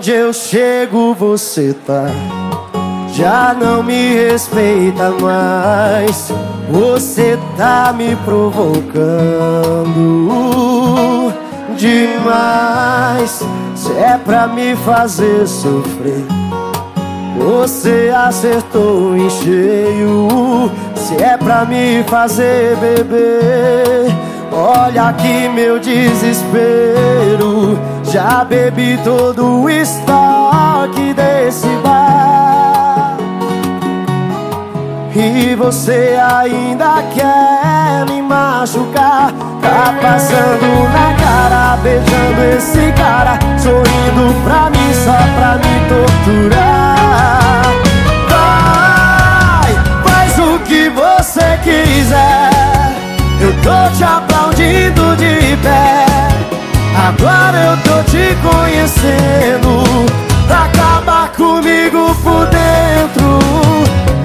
Onde eu chego você tá. Já não me respeita mais. Você tá me provocando Demais. Se é pra me fazer sofrer Você acertou em cheio. Se é pra me fazer beber Olha aqui meu desespero Já bebi todo o estoque desse bar. E você ainda quer me machucar? Tá passando na cara, beijando esse cara Sorrindo pra mim só pra me torturar. Vai, faz o que você quiser. Eu tô te aplaudindo conhecendo Pra acabar comigo por dentro.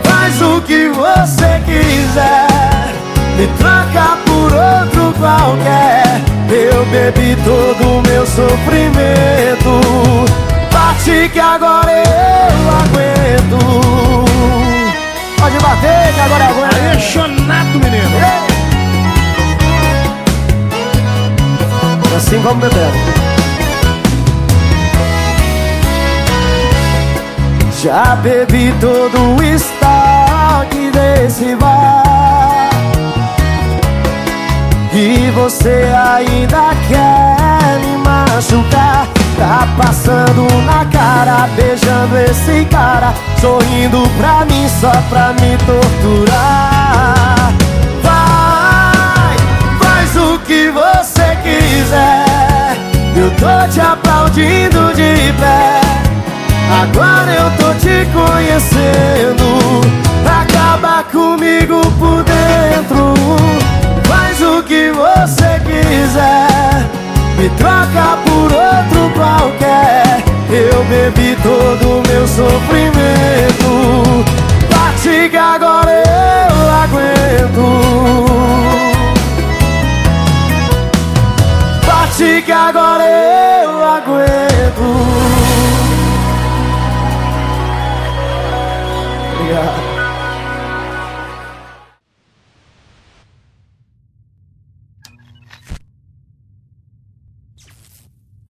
Faz o que você quiser Me troca por outro qualquer. Eu bebi todo o meu sofrimento Bate que agora eu aguento. Pode bater que agora eu aguento. Aí é chonato, menino. Ei. assim como bebendo. Já bebi todo o estoque desse bar. E você ainda quer me machucar? Tá passando na cara, beijando esse cara Sorrindo pra mim só pra me torturar. Vai, faz o que você quiser. Eu tô te aplaudindo de pé. Agora eu tô sofrimento. Bate que agora eu aguento. Bate que agora eu aguento. Obrigado